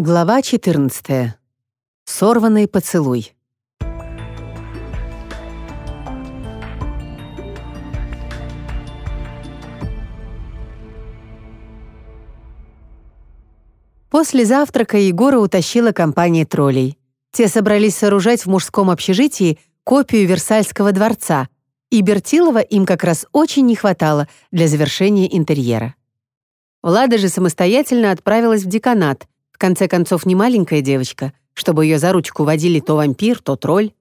Глава 14. Сорванный поцелуй. После завтрака Егора утащила компания троллей. Те собрались сооружать в мужском общежитии копию Версальского дворца, и Бертилова им как раз очень не хватало для завершения интерьера. Влада же самостоятельно отправилась в деканат — конце концов, не маленькая девочка, чтобы ее за ручку водили то вампир, то тролль.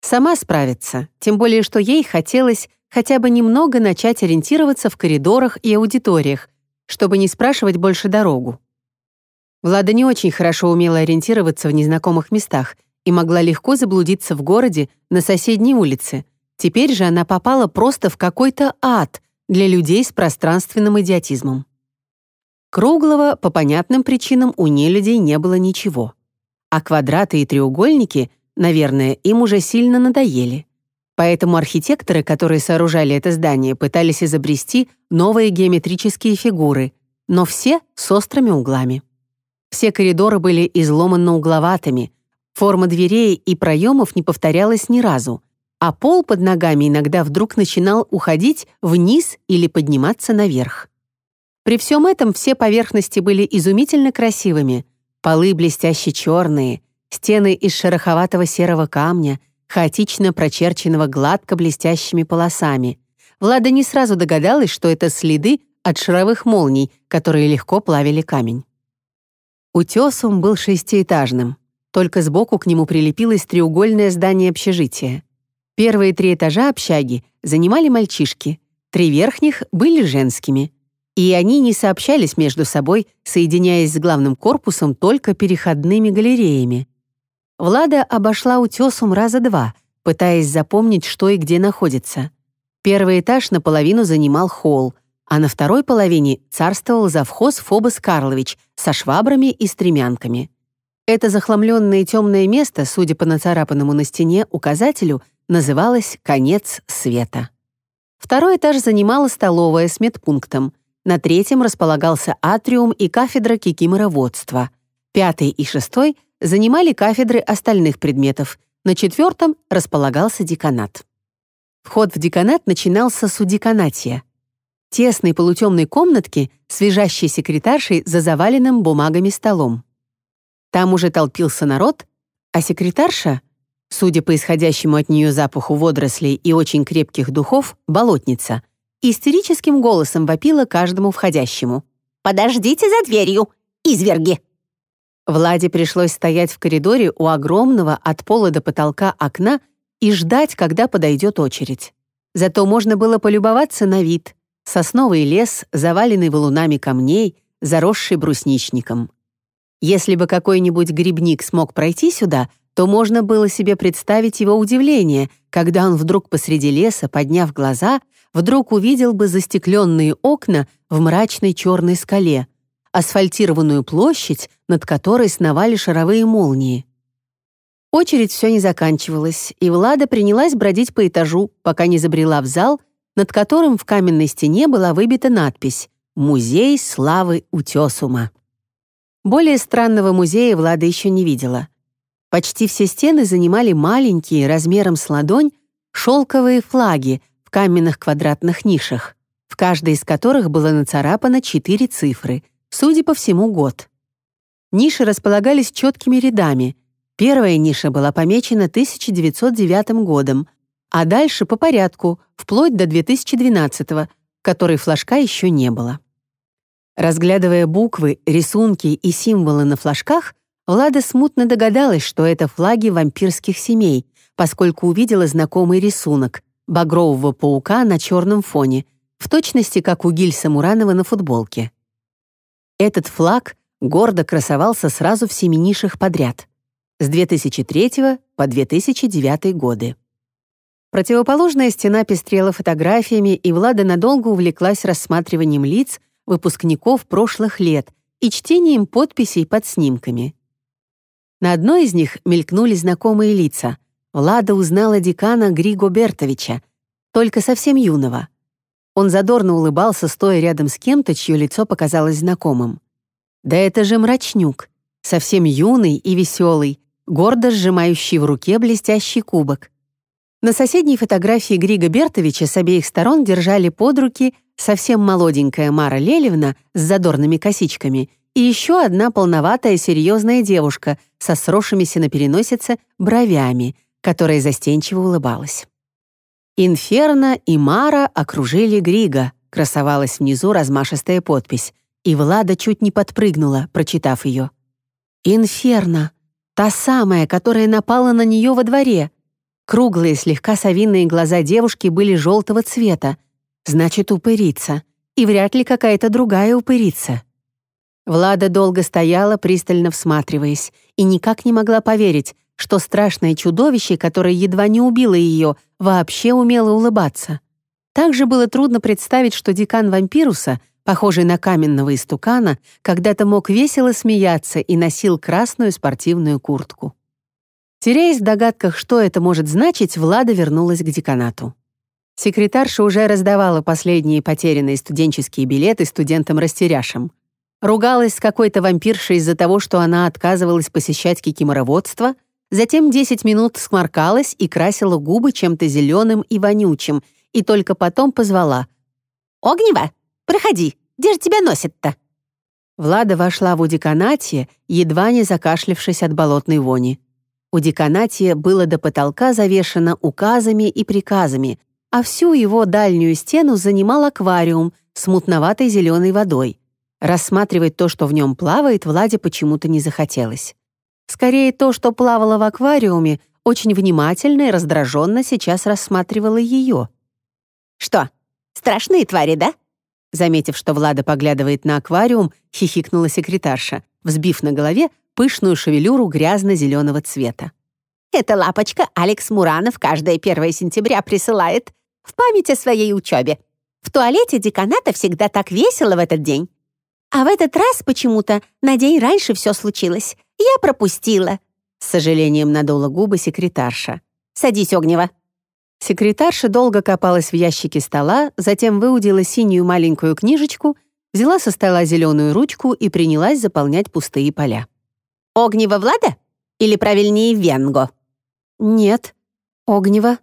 Сама справится, тем более, что ей хотелось хотя бы немного начать ориентироваться в коридорах и аудиториях, чтобы не спрашивать больше дорогу. Влада не очень хорошо умела ориентироваться в незнакомых местах и могла легко заблудиться в городе на соседней улице. Теперь же она попала просто в какой-то ад для людей с пространственным идиотизмом. Круглого, по понятным причинам, у нелюдей не было ничего. А квадраты и треугольники, наверное, им уже сильно надоели. Поэтому архитекторы, которые сооружали это здание, пытались изобрести новые геометрические фигуры, но все с острыми углами. Все коридоры были изломанно-угловатыми, форма дверей и проемов не повторялась ни разу, а пол под ногами иногда вдруг начинал уходить вниз или подниматься наверх. При всем этом все поверхности были изумительно красивыми. Полы блестяще черные, стены из шероховатого серого камня, хаотично прочерченного гладко блестящими полосами. Влада не сразу догадалась, что это следы от шаровых молний, которые легко плавили камень. Утесум был шестиэтажным. Только сбоку к нему прилепилось треугольное здание общежития. Первые три этажа общаги занимали мальчишки, три верхних были женскими — и они не сообщались между собой, соединяясь с главным корпусом только переходными галереями. Влада обошла утесом раза два, пытаясь запомнить, что и где находится. Первый этаж наполовину занимал холл, а на второй половине царствовал завхоз Фобос Карлович со швабрами и стремянками. Это захламленное темное место, судя по нацарапанному на стене указателю, называлось «Конец света». Второй этаж занимала столовая с медпунктом. На третьем располагался атриум и кафедра кикимороводства. Пятый и шестой занимали кафедры остальных предметов. На четвертом располагался деканат. Вход в деканат начинался с удеканатия. Тесной полутемной комнатки с визжащей секретаршей за заваленным бумагами столом. Там уже толпился народ, а секретарша, судя по исходящему от нее запаху водорослей и очень крепких духов, болотница, истерическим голосом вопила каждому входящему. «Подождите за дверью, изверги!» Владе пришлось стоять в коридоре у огромного от пола до потолка окна и ждать, когда подойдет очередь. Зато можно было полюбоваться на вид. Сосновый лес, заваленный валунами камней, заросший брусничником. Если бы какой-нибудь грибник смог пройти сюда, то можно было себе представить его удивление, когда он вдруг посреди леса, подняв глаза, вдруг увидел бы застекленные окна в мрачной черной скале, асфальтированную площадь, над которой сновали шаровые молнии. Очередь все не заканчивалась, и Влада принялась бродить по этажу, пока не забрела в зал, над которым в каменной стене была выбита надпись «Музей славы Утесума». Более странного музея Влада еще не видела. Почти все стены занимали маленькие, размером с ладонь, шелковые флаги в каменных квадратных нишах, в каждой из которых было нацарапано четыре цифры, судя по всему, год. Ниши располагались четкими рядами. Первая ниша была помечена 1909 годом, а дальше по порядку, вплоть до 2012 в которой флажка еще не было. Разглядывая буквы, рисунки и символы на флажках, Влада смутно догадалась, что это флаги вампирских семей, поскольку увидела знакомый рисунок багрового паука на черном фоне, в точности как у Гильса Муранова на футболке. Этот флаг гордо красовался сразу в семи нишах подряд с 2003 по 2009 годы. Противоположная стена пестрела фотографиями, и Влада надолго увлеклась рассматриванием лиц выпускников прошлых лет и чтением подписей под снимками. На одной из них мелькнули знакомые лица — Влада узнала декана Григо Бертовича, только совсем юного. Он задорно улыбался, стоя рядом с кем-то, чье лицо показалось знакомым. «Да это же мрачнюк. совсем юный и веселый, гордо сжимающий в руке блестящий кубок. На соседней фотографии Грига Бертовича с обеих сторон держали под руки совсем молоденькая Мара Лелевна с задорными косичками и еще одна полноватая серьезная девушка со сросшимися на переносице бровями, которая застенчиво улыбалась. Инферно и Мара окружили Грига, красовалась внизу размашистая подпись, и Влада чуть не подпрыгнула, прочитав ее. «Инферно! Та самая, которая напала на нее во дворе!» Круглые, слегка совинные глаза девушки были желтого цвета. Значит, упырица. И вряд ли какая-то другая упырица. Влада долго стояла, пристально всматриваясь, и никак не могла поверить, что страшное чудовище, которое едва не убило ее, вообще умело улыбаться. Также было трудно представить, что декан вампируса, похожий на каменного истукана, когда-то мог весело смеяться и носил красную спортивную куртку. Теряясь в догадках, что это может значить, Влада вернулась к деканату. Секретарша уже раздавала последние потерянные студенческие билеты студентам-растеряшам. Ругалась с какой-то вампиршей из-за того, что она отказывалась посещать кикимороводство, затем 10 минут сморкалась и красила губы чем-то зеленым и вонючим, и только потом позвала. «Огнева, проходи, где же тебя носит-то?» Влада вошла в удеканатье, едва не закашлявшись от болотной вони. У деканатия было до потолка завешено указами и приказами, а всю его дальнюю стену занимал аквариум с мутноватой зеленой водой. Рассматривать то, что в нем плавает, Владе почему-то не захотелось. Скорее, то, что плавало в аквариуме, очень внимательно и раздраженно сейчас рассматривало ее. «Что, страшные твари, да?» Заметив, что Влада поглядывает на аквариум, хихикнула секретарша, взбив на голове пышную шевелюру грязно-зеленого цвета. «Эта лапочка Алекс Муранов каждое 1 сентября присылает в память о своей учебе. В туалете деканата всегда так весело в этот день. А в этот раз почему-то на день раньше все случилось. Я пропустила». С сожалением надула губы секретарша. «Садись, Огнева». Секретарша долго копалась в ящике стола, затем выудила синюю маленькую книжечку, взяла со стола зеленую ручку и принялась заполнять пустые поля. Огнева Влада? Или правильнее Венго? Нет, Огнева.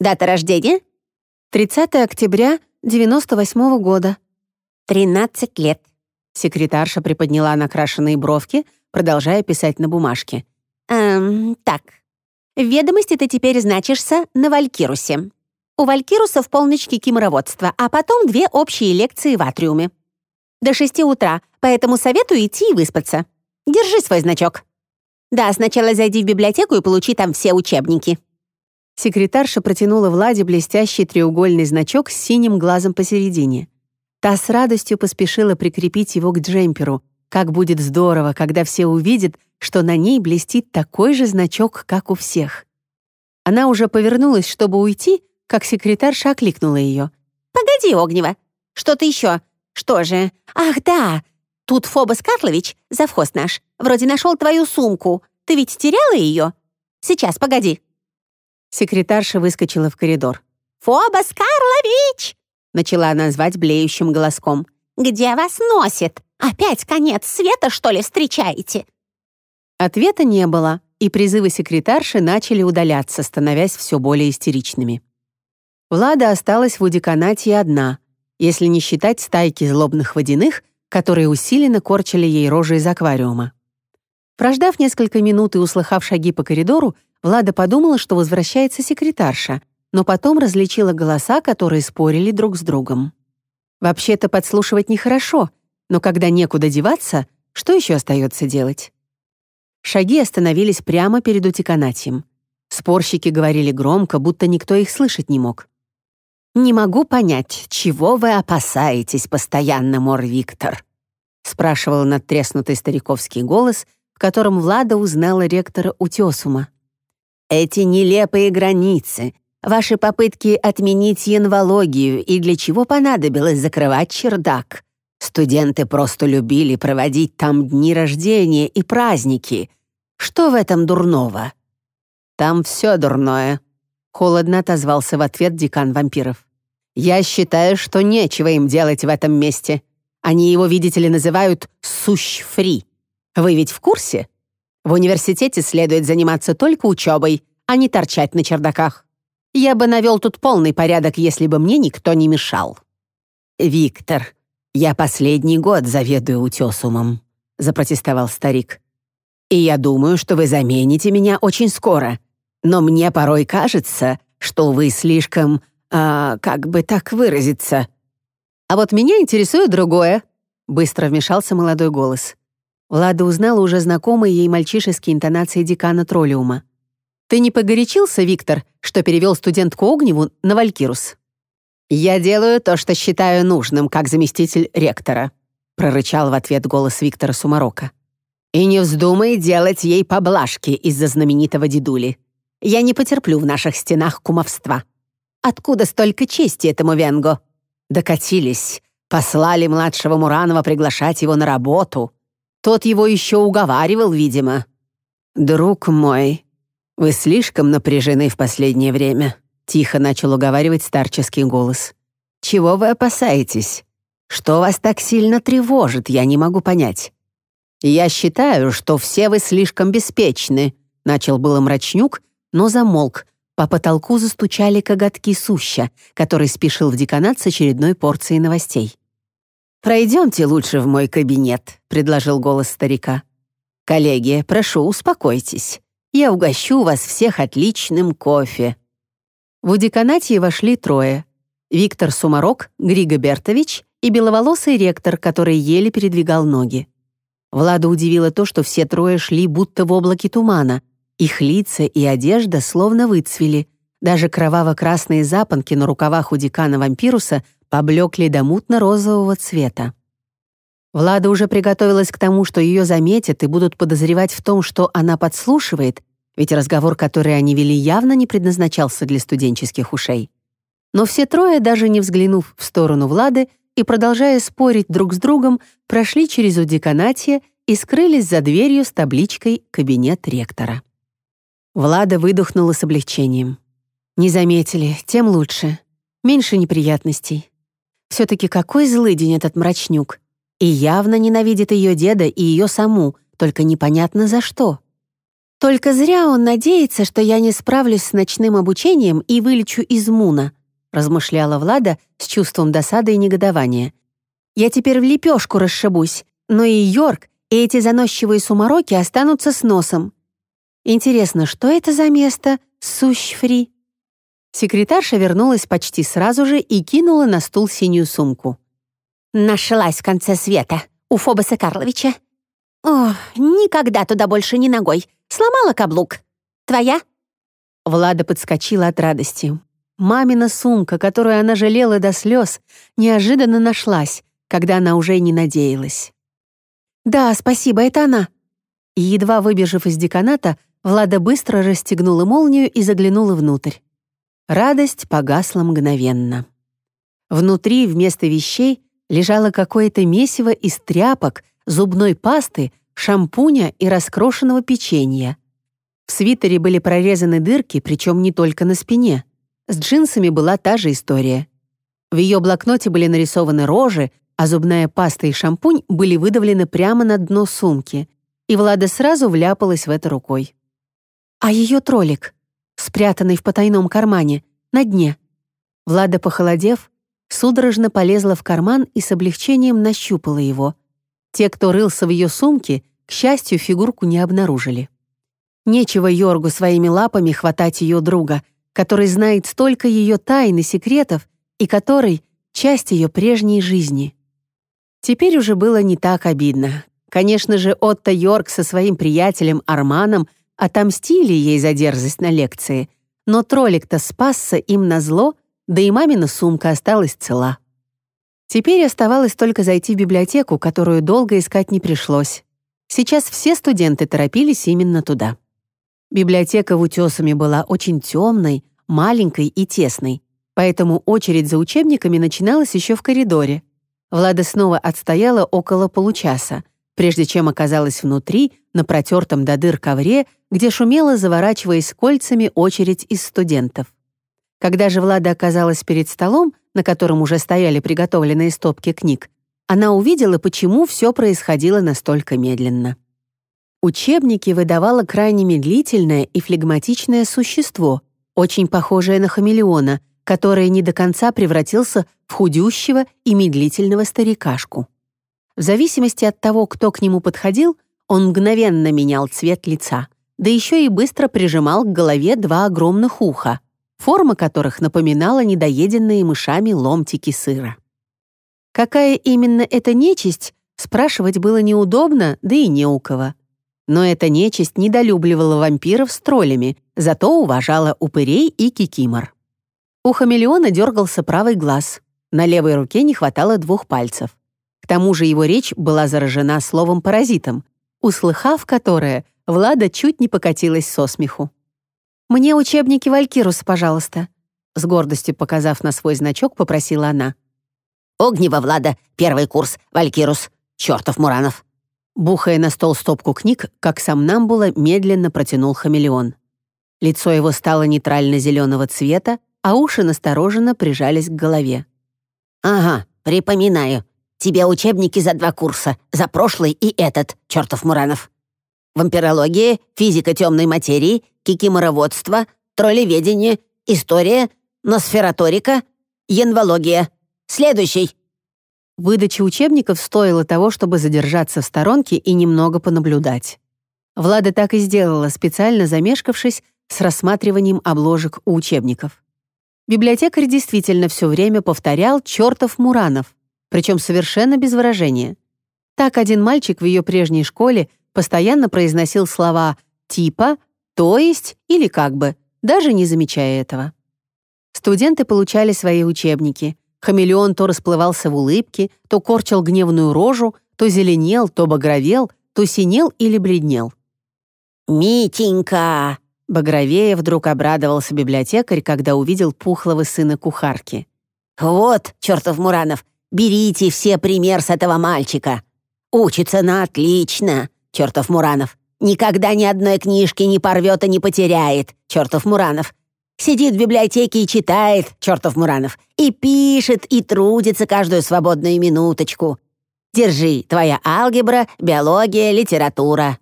Дата рождения? 30 октября 98 -го года. 13 лет. Секретарша приподняла накрашенные бровки, продолжая писать на бумажке. «Эм, так. В ведомости ты теперь значишься на Валькирусе. У Валькируса в полночь кикимороводство, а потом две общие лекции в атриуме. До шести утра, поэтому советую идти и выспаться. Держи свой значок. Да, сначала зайди в библиотеку и получи там все учебники». Секретарша протянула Владе блестящий треугольный значок с синим глазом посередине. Та с радостью поспешила прикрепить его к джемперу. Как будет здорово, когда все увидят, что на ней блестит такой же значок, как у всех. Она уже повернулась, чтобы уйти, как секретарша окликнула ее. «Погоди, Огнева! Что-то еще? Что же? Ах, да! Тут Фобос Карлович, завхоз наш, вроде нашел твою сумку. Ты ведь теряла ее? Сейчас, погоди». Секретарша выскочила в коридор. «Фобос Карлович!» Начала она звать блеющим голоском. «Где вас носит? Опять конец света, что ли, встречаете?» Ответа не было, и призывы секретарши начали удаляться, становясь все более истеричными. Влада осталась в удеканате одна, если не считать стайки злобных водяных, которые усиленно корчили ей рожи из аквариума. Прождав несколько минут и услыхав шаги по коридору, Влада подумала, что возвращается секретарша, но потом различила голоса, которые спорили друг с другом. Вообще-то подслушивать нехорошо, но когда некуда деваться, что еще остается делать? Шаги остановились прямо перед утеканатием. Спорщики говорили громко, будто никто их слышать не мог. «Не могу понять, чего вы опасаетесь постоянно, мор Виктор?» спрашивал надтреснутый стариковский голос, в котором Влада узнала ректора Утесума. «Эти нелепые границы, ваши попытки отменить янвологию и для чего понадобилось закрывать чердак? Студенты просто любили проводить там дни рождения и праздники. Что в этом дурного?» «Там все дурное», — холодно отозвался в ответ декан вампиров. Я считаю, что нечего им делать в этом месте. Они его, видите ли, называют «сущ-фри». Вы ведь в курсе? В университете следует заниматься только учебой, а не торчать на чердаках. Я бы навел тут полный порядок, если бы мне никто не мешал». «Виктор, я последний год заведую утесумом», — запротестовал старик. «И я думаю, что вы замените меня очень скоро. Но мне порой кажется, что вы слишком, а, как бы так выразиться». «А вот меня интересует другое», — быстро вмешался молодой голос. Влада узнала уже знакомые ей мальчишеские интонации декана Троллиума. «Ты не погорячился, Виктор, что перевел студентку Огневу на Валькирус?» «Я делаю то, что считаю нужным, как заместитель ректора», прорычал в ответ голос Виктора Сумарока. «И не вздумай делать ей поблажки из-за знаменитого дедули. Я не потерплю в наших стенах кумовства. Откуда столько чести этому Венго? Докатились, послали младшего Муранова приглашать его на работу. Тот его еще уговаривал, видимо. «Друг мой, вы слишком напряжены в последнее время», тихо начал уговаривать старческий голос. «Чего вы опасаетесь? Что вас так сильно тревожит, я не могу понять». «Я считаю, что все вы слишком беспечны», начал было мрачнюк, но замолк. По потолку застучали коготки суща, который спешил в деканат с очередной порцией новостей. «Пройдемте лучше в мой кабинет», — предложил голос старика. «Коллеги, прошу, успокойтесь. Я угощу вас всех отличным кофе». В деканате вошли трое. Виктор Сумарок, Григо Бертович и беловолосый ректор, который еле передвигал ноги. Влада удивило то, что все трое шли будто в облаке тумана. Их лица и одежда словно выцвели. Даже кроваво-красные запонки на рукавах у декана Вампируса поблекли до мутно-розового цвета. Влада уже приготовилась к тому, что ее заметят и будут подозревать в том, что она подслушивает, ведь разговор, который они вели, явно не предназначался для студенческих ушей. Но все трое, даже не взглянув в сторону Влады и продолжая спорить друг с другом, прошли через удеканатье и скрылись за дверью с табличкой «Кабинет ректора». Влада выдохнула с облегчением. Не заметили, тем лучше. Меньше неприятностей. Все-таки какой злый день этот мрачнюк. И явно ненавидит ее деда и ее саму, только непонятно за что. Только зря он надеется, что я не справлюсь с ночным обучением и вылечу из Муна, размышляла Влада с чувством досады и негодования. Я теперь в лепешку расшибусь, но и Йорк, и эти заносчивые сумароки останутся с носом. Интересно, что это за место, Сущ-фри? Секретарша вернулась почти сразу же и кинула на стул синюю сумку. «Нашлась в конце света, у Фобоса Карловича. О, никогда туда больше ни ногой. Сломала каблук. Твоя?» Влада подскочила от радости. Мамина сумка, которую она жалела до слез, неожиданно нашлась, когда она уже не надеялась. «Да, спасибо, это она». И едва выбежав из деканата, Влада быстро расстегнула молнию и заглянула внутрь. Радость погасла мгновенно. Внутри вместо вещей лежало какое-то месиво из тряпок, зубной пасты, шампуня и раскрошенного печенья. В свитере были прорезаны дырки, причем не только на спине. С джинсами была та же история. В ее блокноте были нарисованы рожи, а зубная паста и шампунь были выдавлены прямо на дно сумки, и Влада сразу вляпалась в это рукой. А ее троллик? спрятанный в потайном кармане, на дне. Влада, похолодев, судорожно полезла в карман и с облегчением нащупала его. Те, кто рылся в ее сумке, к счастью, фигурку не обнаружили. Нечего Йоргу своими лапами хватать ее друга, который знает столько ее тайн и секретов, и который — часть ее прежней жизни. Теперь уже было не так обидно. Конечно же, Отто Йорк со своим приятелем Арманом Отомстили ей за дерзость на лекции, но троллик-то спасся им на зло, да и мамина сумка осталась цела. Теперь оставалось только зайти в библиотеку, которую долго искать не пришлось. Сейчас все студенты торопились именно туда. Библиотека в Утесами была очень темной, маленькой и тесной, поэтому очередь за учебниками начиналась еще в коридоре. Влада снова отстояла около получаса, прежде чем оказалась внутри, на протертом до дыр ковре, где шумела, заворачиваясь кольцами, очередь из студентов. Когда же Влада оказалась перед столом, на котором уже стояли приготовленные стопки книг, она увидела, почему все происходило настолько медленно. Учебники выдавало крайне медлительное и флегматичное существо, очень похожее на хамелеона, которое не до конца превратился в худющего и медлительного старикашку. В зависимости от того, кто к нему подходил, он мгновенно менял цвет лица, да еще и быстро прижимал к голове два огромных уха, форма которых напоминала недоеденные мышами ломтики сыра. Какая именно эта нечисть, спрашивать было неудобно, да и не у кого. Но эта нечисть недолюбливала вампиров с троллями, зато уважала упырей и кикимор. У хамелеона дергался правый глаз. На левой руке не хватало двух пальцев. К тому же его речь была заражена словом «паразитом», услыхав которое, Влада чуть не покатилась со смеху. «Мне учебники Валькирус, пожалуйста», с гордостью показав на свой значок, попросила она. «Огнева Влада, первый курс, Валькирус, чертов Муранов», Бухая на стол стопку книг, как сам Намбула медленно протянул хамелеон. Лицо его стало нейтрально-зеленого цвета, а уши настороженно прижались к голове. «Ага, припоминаю. Тебе учебники за два курса, за прошлый и этот, чертов Муранов. Вампирология, физика темной материи, кикимороводство, троллеведение, история, носфераторика, янвология. Следующий!» Выдача учебников стоила того, чтобы задержаться в сторонке и немного понаблюдать. Влада так и сделала, специально замешкавшись с рассматриванием обложек у учебников. Библиотекарь действительно все время повторял «чертов Муранов», причем совершенно без выражения. Так один мальчик в ее прежней школе постоянно произносил слова «типа», «то есть» или «как бы», даже не замечая этого. Студенты получали свои учебники — Хамелеон то расплывался в улыбке, то корчил гневную рожу, то зеленел, то багровел, то синел или бледнел. «Митенька!» Багровея вдруг обрадовался библиотекарь, когда увидел пухлого сына кухарки. «Вот, чертов Муранов, берите все пример с этого мальчика. Учится на отлично, чертов Муранов. Никогда ни одной книжки не порвет и не потеряет, чертов Муранов. Сидит в библиотеке и читает, чертов Муранов, и пишет, и трудится каждую свободную минуточку. Держи, твоя алгебра, биология, литература».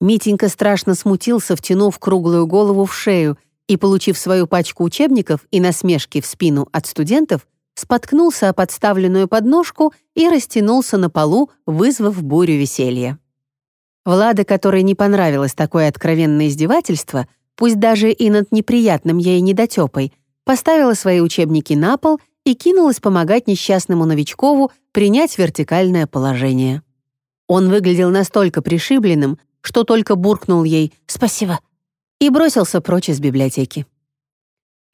Митенька страшно смутился, втянув круглую голову в шею и, получив свою пачку учебников и насмешки в спину от студентов, споткнулся о подставленную подножку и растянулся на полу, вызвав бурю веселья. Влада, которой не понравилось такое откровенное издевательство, пусть даже и над неприятным ей недотёпой, поставила свои учебники на пол и кинулась помогать несчастному новичкову принять вертикальное положение. Он выглядел настолько пришибленным, что только буркнул ей «Спасибо» и бросился прочь из библиотеки.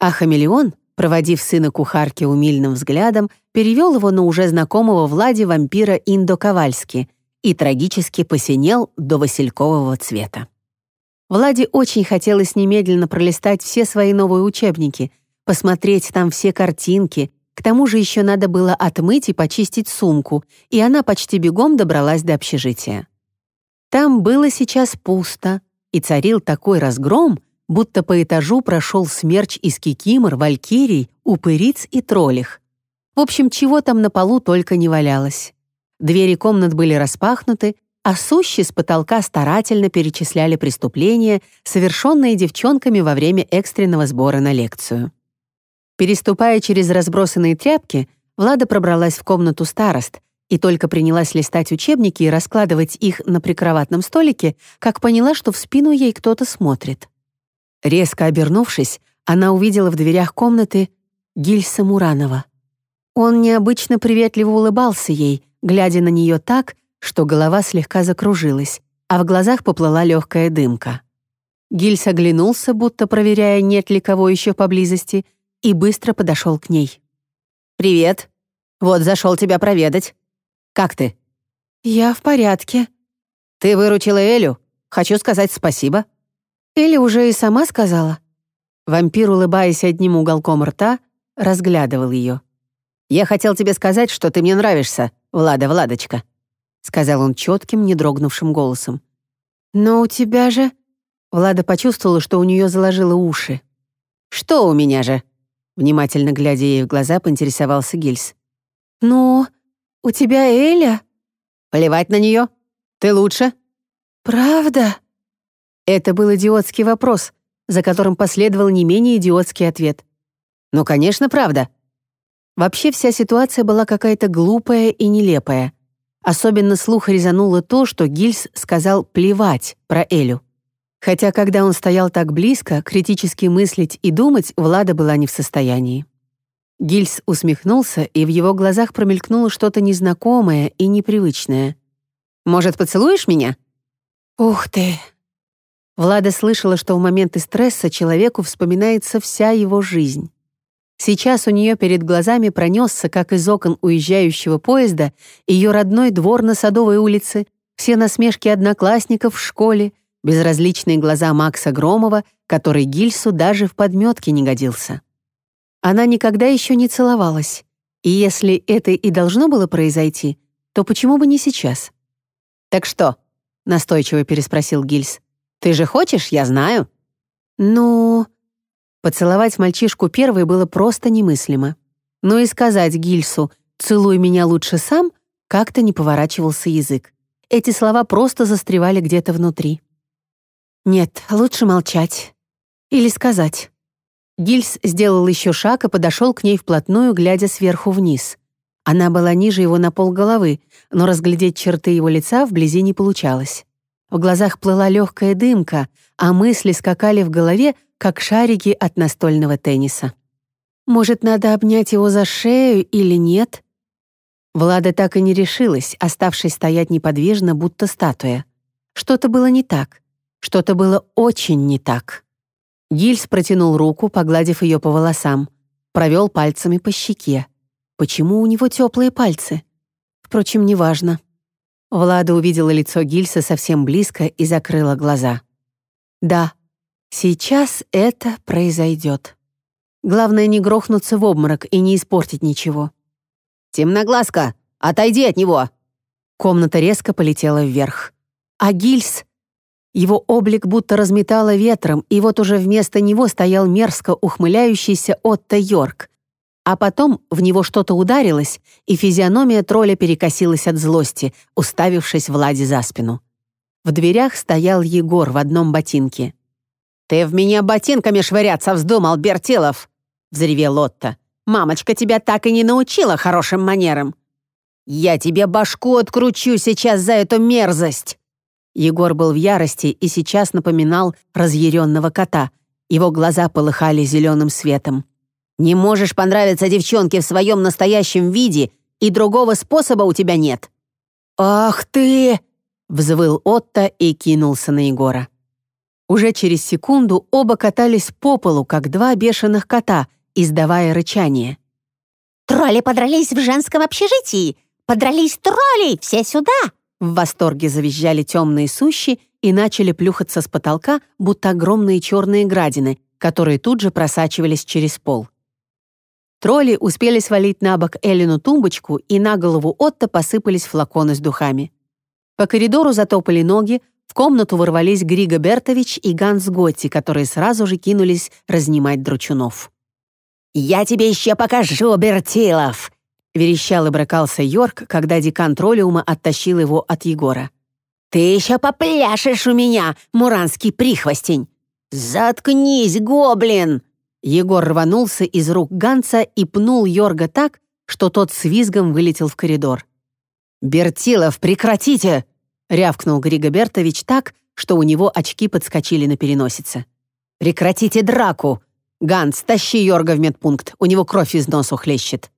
А хамелеон, проводив сына кухарки умильным взглядом, перевел его на уже знакомого Влади вампира Индо Ковальски и трагически посинел до василькового цвета. Владе очень хотелось немедленно пролистать все свои новые учебники, посмотреть там все картинки, к тому же еще надо было отмыть и почистить сумку, и она почти бегом добралась до общежития. Там было сейчас пусто, и царил такой разгром, будто по этажу прошел смерч из кикимор, валькирий, упыриц и троллих. В общем, чего там на полу только не валялось. Двери комнат были распахнуты, а сущи с потолка старательно перечисляли преступления, совершенные девчонками во время экстренного сбора на лекцию. Переступая через разбросанные тряпки, Влада пробралась в комнату старост и только принялась листать учебники и раскладывать их на прикроватном столике, как поняла, что в спину ей кто-то смотрит. Резко обернувшись, она увидела в дверях комнаты Гильса Муранова. Он необычно приветливо улыбался ей, глядя на нее так, что голова слегка закружилась, а в глазах поплыла легкая дымка. Гильс оглянулся, будто проверяя, нет ли кого еще поблизости, и быстро подошел к ней. «Привет. Вот зашел тебя проведать. Как ты?» «Я в порядке». «Ты выручила Элю. Хочу сказать спасибо». Эля уже и сама сказала. Вампир, улыбаясь одним уголком рта, разглядывал ее. «Я хотел тебе сказать, что ты мне нравишься, Влада Владочка» сказал он четким, не дрогнувшим голосом. «Но у тебя же...» Влада почувствовала, что у нее заложило уши. «Что у меня же?» Внимательно глядя ей в глаза, поинтересовался Гильс. «Ну, у тебя Эля?» «Плевать на нее. Ты лучше?» «Правда?» Это был идиотский вопрос, за которым последовал не менее идиотский ответ. «Ну, конечно, правда». Вообще вся ситуация была какая-то глупая и нелепая. Особенно слух резануло то, что Гильс сказал «плевать» про Элю. Хотя, когда он стоял так близко, критически мыслить и думать Влада была не в состоянии. Гильс усмехнулся, и в его глазах промелькнуло что-то незнакомое и непривычное. «Может, поцелуешь меня?» «Ух ты!» Влада слышала, что в моменты стресса человеку вспоминается вся его жизнь. Сейчас у нее перед глазами пронесся, как из окон уезжающего поезда, ее родной двор на Садовой улице, все насмешки одноклассников в школе, безразличные глаза Макса Громова, который Гильсу даже в подметке не годился. Она никогда еще не целовалась, и если это и должно было произойти, то почему бы не сейчас? «Так что?» — настойчиво переспросил Гильс. «Ты же хочешь, я знаю». «Ну...» Поцеловать мальчишку первой было просто немыслимо. Но и сказать Гильсу «целуй меня лучше сам» как-то не поворачивался язык. Эти слова просто застревали где-то внутри. Нет, лучше молчать. Или сказать. Гильс сделал еще шаг и подошел к ней вплотную, глядя сверху вниз. Она была ниже его на полголовы, но разглядеть черты его лица вблизи не получалось. В глазах плыла легкая дымка, а мысли скакали в голове, как шарики от настольного тенниса. Может, надо обнять его за шею или нет? Влада так и не решилась, оставшись стоять неподвижно, будто статуя. Что-то было не так. Что-то было очень не так. Гильс протянул руку, погладив ее по волосам, провел пальцами по щеке. Почему у него теплые пальцы? Впрочем, неважно. Влада увидела лицо Гильса совсем близко и закрыла глаза. Да, Сейчас это произойдет. Главное не грохнуться в обморок и не испортить ничего. «Темноглазка, отойди от него!» Комната резко полетела вверх. А Гильс... Его облик будто разметало ветром, и вот уже вместо него стоял мерзко ухмыляющийся Отто Йорк. А потом в него что-то ударилось, и физиономия тролля перекосилась от злости, уставившись Влади за спину. В дверях стоял Егор в одном ботинке. «Ты в меня ботинками швыряться вздумал, Бертилов!» — взревел Отто. «Мамочка тебя так и не научила хорошим манерам. Я тебе башку откручу сейчас за эту мерзость!» Егор был в ярости и сейчас напоминал разъяренного кота. Его глаза полыхали зеленым светом. «Не можешь понравиться девчонке в своем настоящем виде, и другого способа у тебя нет!» «Ах ты!» — взвыл Отто и кинулся на Егора. Уже через секунду оба катались по полу, как два бешеных кота, издавая рычание. «Тролли подрались в женском общежитии! Подрались тролли! Все сюда!» В восторге завизжали темные сущи и начали плюхаться с потолка, будто огромные черные градины, которые тут же просачивались через пол. Тролли успели свалить на бок Эллину тумбочку, и на голову Отто посыпались флаконы с духами. По коридору затопали ноги, в комнату ворвались Григо Бертович и Ганс Готти, которые сразу же кинулись разнимать дручунов. «Я тебе еще покажу, Бертилов!» — верещал и бракался Йорк, когда декан Троллиума оттащил его от Егора. «Ты еще попляшешь у меня, муранский прихвостень! Заткнись, гоблин!» Егор рванулся из рук Ганса и пнул Йорга так, что тот с визгом вылетел в коридор. «Бертилов, прекратите!» — рявкнул Григо Бертович так, что у него очки подскочили на переносице. «Прекратите драку! Ганс, тащи Йорга в медпункт, у него кровь из носу хлещет».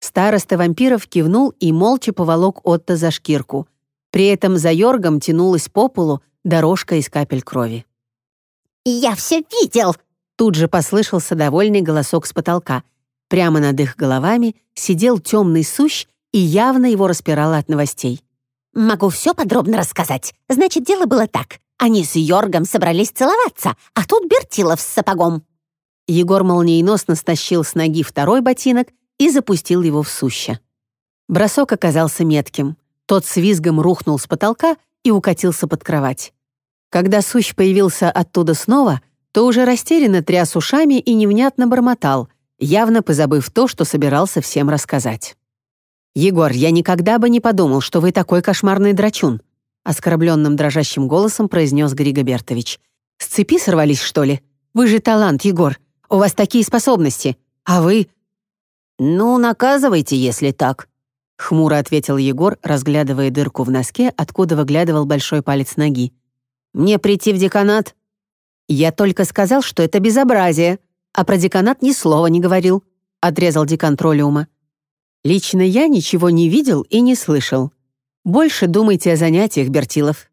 Староста вампиров кивнул и молча поволок Отто за шкирку. При этом за Йоргом тянулась по полу дорожка из капель крови. «Я все видел!» Тут же послышался довольный голосок с потолка. Прямо над их головами сидел темный сущ и явно его распирало от новостей. Могу все подробно рассказать. Значит, дело было так. Они с Йоргом собрались целоваться, а тут Бертилов с сапогом. Егор молниеносно стащил с ноги второй ботинок и запустил его в суще. Бросок оказался метким. Тот с визгом рухнул с потолка и укатился под кровать. Когда сущ появился оттуда снова, то уже растерянно тряс ушами и невнятно бормотал, явно позабыв то, что собирался всем рассказать. «Егор, я никогда бы не подумал, что вы такой кошмарный драчун. оскорбленным дрожащим голосом произнес Григо Бертович. «С цепи сорвались, что ли? Вы же талант, Егор. У вас такие способности. А вы...» «Ну, наказывайте, если так», — хмуро ответил Егор, разглядывая дырку в носке, откуда выглядывал большой палец ноги. «Мне прийти в деканат?» «Я только сказал, что это безобразие, а про деканат ни слова не говорил», — отрезал декан троллиума. «Лично я ничего не видел и не слышал. Больше думайте о занятиях, Бертилов».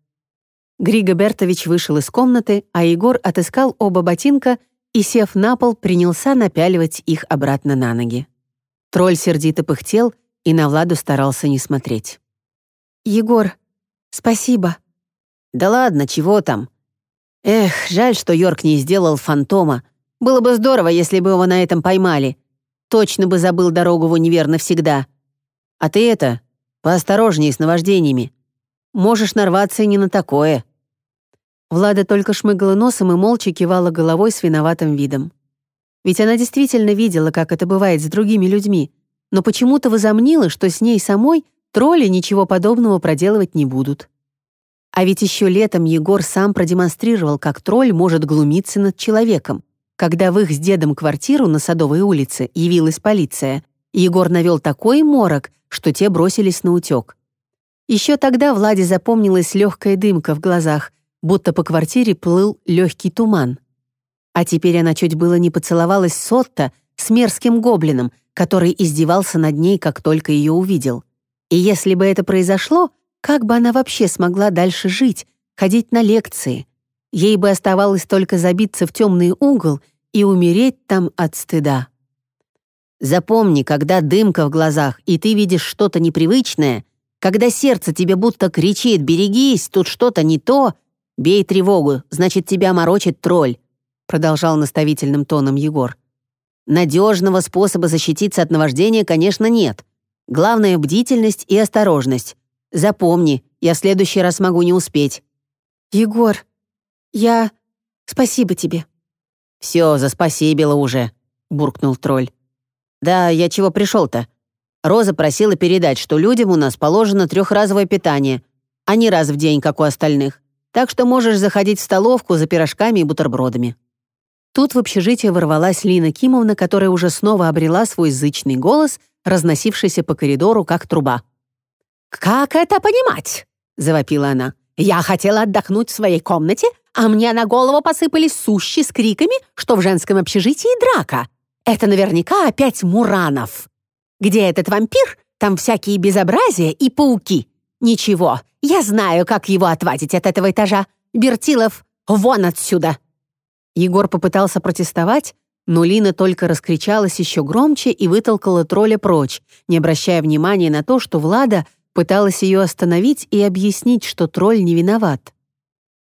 Григо Бертович вышел из комнаты, а Егор отыскал оба ботинка и, сев на пол, принялся напяливать их обратно на ноги. Тролль сердито пыхтел и на Владу старался не смотреть. «Егор, спасибо». «Да ладно, чего там? Эх, жаль, что Йорк не сделал фантома. Было бы здорово, если бы его на этом поймали. Точно бы забыл дорогу в универ навсегда. А ты это, Поосторожнее с наваждениями. Можешь нарваться и не на такое». Влада только шмыгала носом и молча кивала головой с виноватым видом. Ведь она действительно видела, как это бывает с другими людьми, но почему-то возомнила, что с ней самой тролли ничего подобного проделывать не будут. А ведь еще летом Егор сам продемонстрировал, как тролль может глумиться над человеком. Когда в их с дедом квартиру на Садовой улице явилась полиция, Егор навел такой морок, что те бросились на утек. Еще тогда Владе запомнилась легкая дымка в глазах, будто по квартире плыл легкий туман. А теперь она чуть было не поцеловалась с Отто, с мерзким гоблином, который издевался над ней, как только ее увидел. И если бы это произошло, как бы она вообще смогла дальше жить, ходить на лекции? Ей бы оставалось только забиться в темный угол и умереть там от стыда. Запомни, когда дымка в глазах, и ты видишь что-то непривычное, когда сердце тебе будто кричит «берегись, тут что-то не то», бей тревогу, значит, тебя морочит тролль», продолжал наставительным тоном Егор. Надежного способа защититься от наваждения, конечно, нет. Главное — бдительность и осторожность. Запомни, я в следующий раз могу не успеть. «Егор, я... Спасибо тебе». «Все, заспасибила уже», — буркнул тролль. «Да, я чего пришел-то? Роза просила передать, что людям у нас положено трехразовое питание, а не раз в день, как у остальных. Так что можешь заходить в столовку за пирожками и бутербродами». Тут в общежитие ворвалась Лина Кимовна, которая уже снова обрела свой зычный голос, разносившийся по коридору, как труба. «Как это понимать?» — завопила она. «Я хотела отдохнуть в своей комнате, а мне на голову посыпались сущи с криками, что в женском общежитии драка. Это наверняка опять Муранов. Где этот вампир, там всякие безобразия и пауки. Ничего, я знаю, как его отвадить от этого этажа. Бертилов, вон отсюда!» Егор попытался протестовать, но Лина только раскричалась еще громче и вытолкала тролля прочь, не обращая внимания на то, что Влада пыталась ее остановить и объяснить, что тролль не виноват.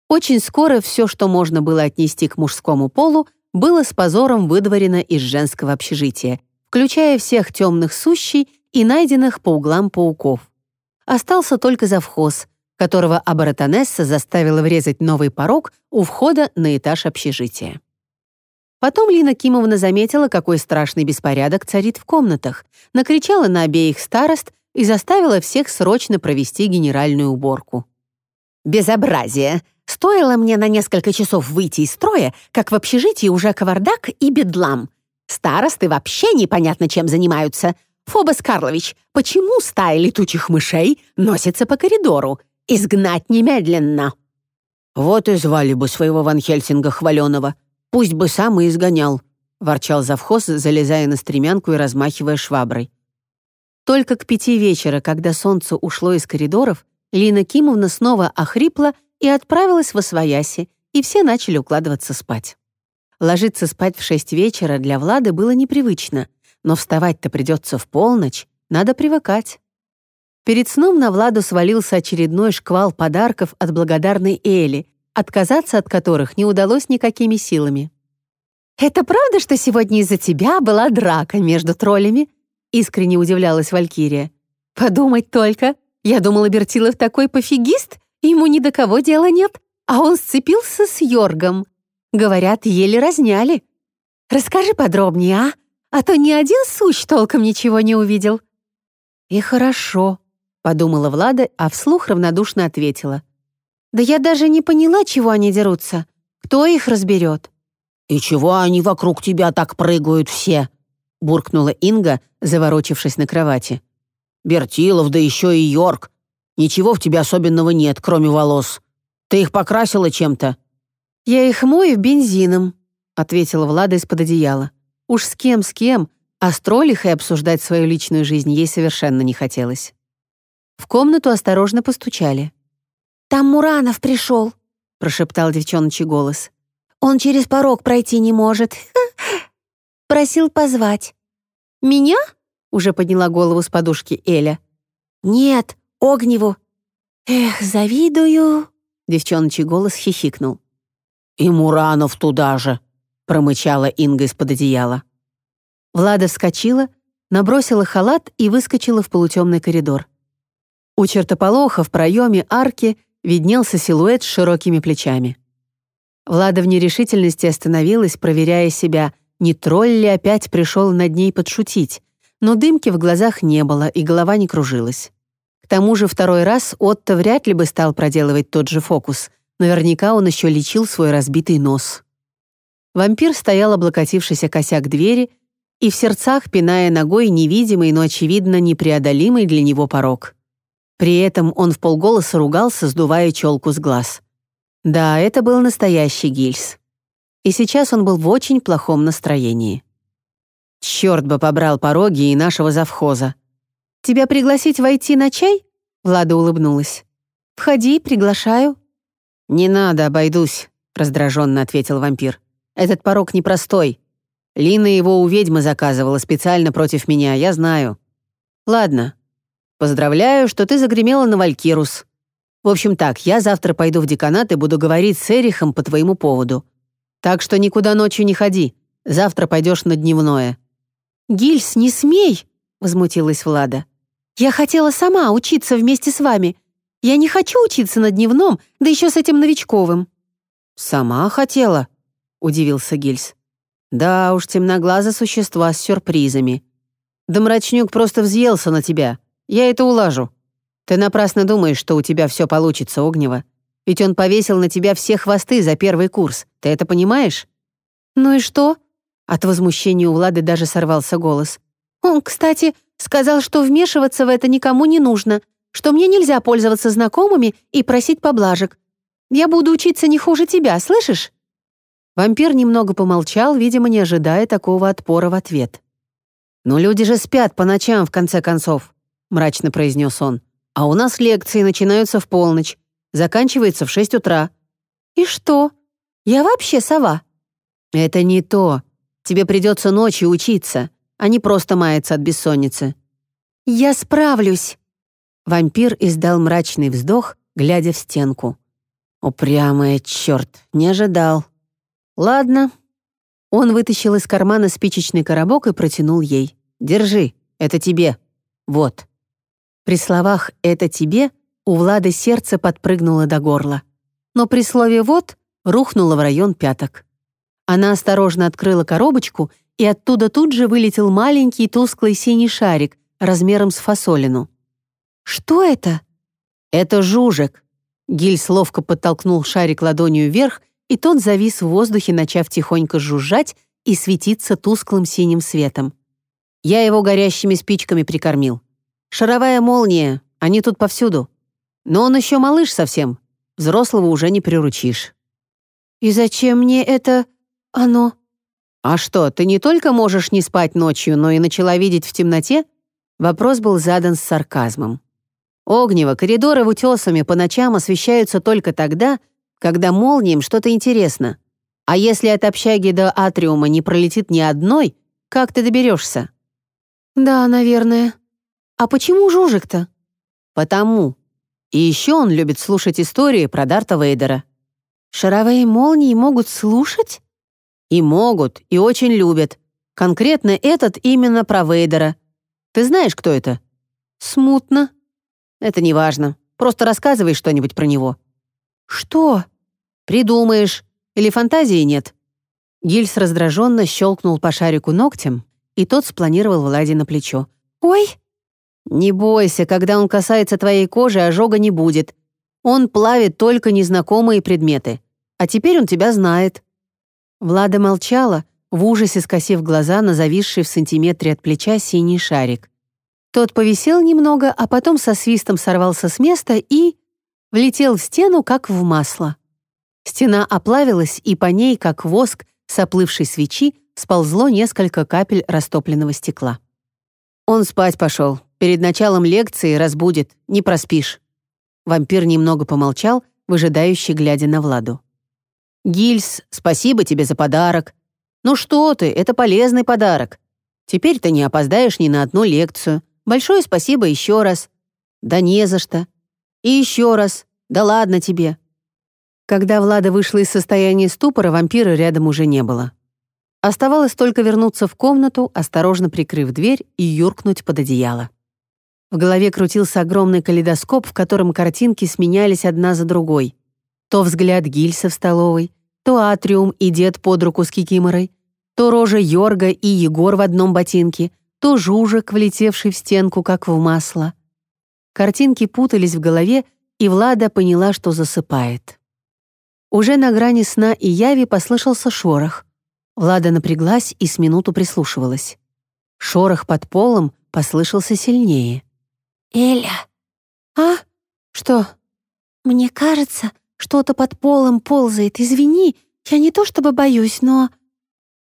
Очень скоро все, что можно было отнести к мужскому полу, было с позором выдворено из женского общежития, включая всех темных сущий и найденных по углам пауков. Остался только завхоз, которого Абаратонесса заставила врезать новый порог у входа на этаж общежития. Потом Лина Кимовна заметила, какой страшный беспорядок царит в комнатах, накричала на обеих старост и заставила всех срочно провести генеральную уборку. «Безобразие! Стоило мне на несколько часов выйти из строя, как в общежитии уже кавардак и бедлам. Старосты вообще непонятно чем занимаются. Фобос Карлович, почему стая летучих мышей носится по коридору? Изгнать немедленно!» «Вот и звали бы своего Ван Хельсинга хваленого. Пусть бы сам и изгонял», — ворчал завхоз, залезая на стремянку и размахивая шваброй. Только к пяти вечера, когда солнце ушло из коридоров, Лина Кимовна снова охрипла и отправилась в Освояси, и все начали укладываться спать. Ложиться спать в шесть вечера для Влады было непривычно, но вставать-то придется в полночь, надо привыкать. Перед сном на Владу свалился очередной шквал подарков от благодарной Эли, отказаться от которых не удалось никакими силами. «Это правда, что сегодня из-за тебя была драка между троллями?» — искренне удивлялась Валькирия. «Подумать только, я думала, Бертилов такой пофигист, Ему ни до кого дела нет, а он сцепился с Йоргом. Говорят, еле разняли. Расскажи подробнее, а? А то ни один сущ толком ничего не увидел». «И хорошо», — подумала Влада, а вслух равнодушно ответила. Да я даже не поняла, чего они дерутся. Кто их разберет? «И чего они вокруг тебя так прыгают все?» — буркнула Инга, заворочившись на кровати. «Бертилов, да еще и Йорк. Ничего в тебе особенного нет, кроме волос. Ты их покрасила чем-то?» «Я их мою бензином», — ответила Влада из-под одеяла. «Уж с кем, с кем, а с троллихой обсуждать свою личную жизнь ей совершенно не хотелось». В комнату осторожно постучали. «Там Муранов пришел», — прошептал девчоночий голос. «Он через порог пройти не может. Просил позвать». «Меня?» — уже подняла голову с подушки Эля. «Нет, Огневу». «Эх, завидую», — девчоночий голос хихикнул. «И Муранов туда же», — промычала Инга из-под одеяла. Влада вскочила, набросила халат и выскочила в полутемный коридор. У чертополоха в проеме арки виднелся силуэт с широкими плечами. Влада в нерешительности остановилась, проверяя себя, не тролль ли опять пришел над ней подшутить, но дымки в глазах не было, и голова не кружилась. Тому же второй раз Отто вряд ли бы стал проделывать тот же фокус. Наверняка он еще лечил свой разбитый нос. Вампир стоял, облокотившись о косяк двери, и в сердцах пиная ногой невидимый, но, очевидно, непреодолимый для него порог. При этом он в полголоса ругался, сдувая челку с глаз. Да, это был настоящий гильз. И сейчас он был в очень плохом настроении. Черт бы побрал пороги и нашего завхоза. «Тебя пригласить войти на чай?» Влада улыбнулась. «Входи, приглашаю». «Не надо, обойдусь», — раздраженно ответил вампир. «Этот порог непростой. Лина его у ведьмы заказывала специально против меня, я знаю. Ладно, Поздравляю, что ты загремела на Валькирус. В общем так, я завтра пойду в деканат и буду говорить с Эрихом по твоему поводу. Так что никуда ночью не ходи. Завтра пойдешь на дневное». «Гильс, не смей!» — возмутилась Влада. «Я хотела сама учиться вместе с вами. Я не хочу учиться на дневном, да еще с этим новичковым». «Сама хотела?» — удивился Гильс. «Да уж, темноглаза существа с сюрпризами. Да мрачнюк просто взъелся на тебя. Я это улажу. Ты напрасно думаешь, что у тебя все получится, Огнева. Ведь он повесил на тебя все хвосты за первый курс. Ты это понимаешь? Ну и что? От возмущения у Влады даже сорвался голос. Он, кстати, сказал, что вмешиваться в это никому не нужно, что мне нельзя пользоваться знакомыми и просить поблажек. Я буду учиться не хуже тебя, слышишь? Вампир немного помолчал, видимо, не ожидая такого отпора в ответ. «Но люди же спят по ночам, в конце концов. — мрачно произнес он. «А у нас лекции начинаются в полночь, заканчивается в шесть утра». «И что? Я вообще сова?» «Это не то. Тебе придется ночью учиться, а не просто маяться от бессонницы». «Я справлюсь». Вампир издал мрачный вздох, глядя в стенку. «Упрямая, черт, не ожидал». «Ладно». Он вытащил из кармана спичечный коробок и протянул ей. «Держи, это тебе. Вот». При словах «это тебе» у Влады сердце подпрыгнуло до горла. Но при слове «вот» рухнуло в район пяток. Она осторожно открыла коробочку, и оттуда тут же вылетел маленький тусклый синий шарик размером с фасолину. «Что это?» «Это жужик». Гильс ловко подтолкнул шарик ладонью вверх, и тот завис в воздухе, начав тихонько жужжать и светиться тусклым синим светом. Я его горящими спичками прикормил. Шаровая молния, они тут повсюду. Но он еще малыш совсем, взрослого уже не приручишь». «И зачем мне это... оно?» «А что, ты не только можешь не спать ночью, но и начала видеть в темноте?» Вопрос был задан с сарказмом. Огнево, коридоры в утесами по ночам освещаются только тогда, когда молниям что-то интересно. А если от общаги до атриума не пролетит ни одной, как ты доберешься? «Да, наверное», «А почему Жужик-то?» «Потому. И еще он любит слушать истории про Дарта Вейдера». «Шаровые молнии могут слушать?» «И могут, и очень любят. Конкретно этот именно про Вейдера. Ты знаешь, кто это?» «Смутно». «Это не важно. Просто рассказывай что-нибудь про него». «Что?» «Придумаешь. Или фантазии нет?» Гильс раздраженно щелкнул по шарику ногтем, и тот спланировал Влади на плечо. «Ой!» «Не бойся, когда он касается твоей кожи, ожога не будет. Он плавит только незнакомые предметы. А теперь он тебя знает». Влада молчала, в ужасе скосив глаза на зависший в сантиметре от плеча синий шарик. Тот повисел немного, а потом со свистом сорвался с места и... влетел в стену, как в масло. Стена оплавилась, и по ней, как воск с оплывшей свечи, сползло несколько капель растопленного стекла. Он спать пошел. Перед началом лекции разбудит, не проспишь. Вампир немного помолчал, выжидающе глядя на Владу. «Гильз, спасибо тебе за подарок. Ну что ты, это полезный подарок. Теперь ты не опоздаешь ни на одну лекцию. Большое спасибо еще раз. Да не за что. И еще раз. Да ладно тебе». Когда Влада вышла из состояния ступора, вампира рядом уже не было. Оставалось только вернуться в комнату, осторожно прикрыв дверь и юркнуть под одеяло. В голове крутился огромный калейдоскоп, в котором картинки сменялись одна за другой. То взгляд Гильса в столовой, то Атриум и дед под руку с Кикиморой, то рожа Йорга и Егор в одном ботинке, то Жужик, влетевший в стенку, как в масло. Картинки путались в голове, и Влада поняла, что засыпает. Уже на грани сна и яви послышался шорох. Влада напряглась и с минуту прислушивалась. Шорох под полом послышался сильнее. «Эля!» «А? Что?» «Мне кажется, что-то под полом ползает. Извини, я не то чтобы боюсь, но...»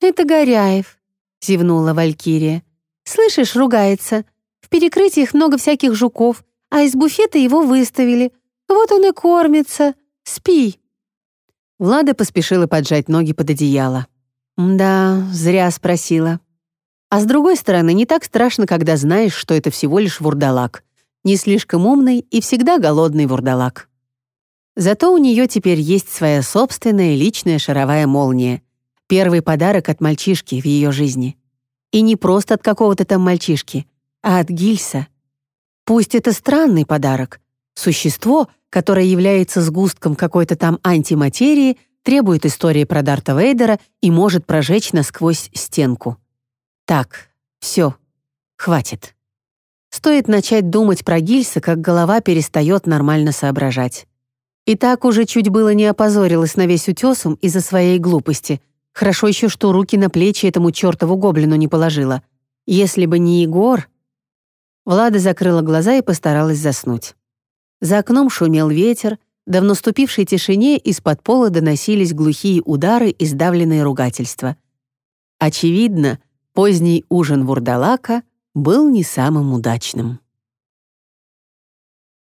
«Это Горяев», — зевнула Валькирия. «Слышишь, ругается. В перекрытиях много всяких жуков, а из буфета его выставили. Вот он и кормится. Спи». Влада поспешила поджать ноги под одеяло. «Да, зря спросила». А с другой стороны, не так страшно, когда знаешь, что это всего лишь вурдалак не слишком умный и всегда голодный вурдалак. Зато у нее теперь есть своя собственная личная шаровая молния. Первый подарок от мальчишки в ее жизни. И не просто от какого-то там мальчишки, а от Гильса. Пусть это странный подарок. Существо, которое является сгустком какой-то там антиматерии, требует истории про Дарта Вейдера и может прожечь насквозь стенку. Так, все, хватит. Стоит начать думать про Гильса, как голова перестает нормально соображать. И так уже чуть было не опозорилась на весь утесом из-за своей глупости. Хорошо еще, что руки на плечи этому чертову гоблину не положила. Если бы не Егор... Влада закрыла глаза и постаралась заснуть. За окном шумел ветер, да в наступившей тишине из-под пола доносились глухие удары и сдавленные ругательства. Очевидно, поздний ужин вурдалака был не самым удачным.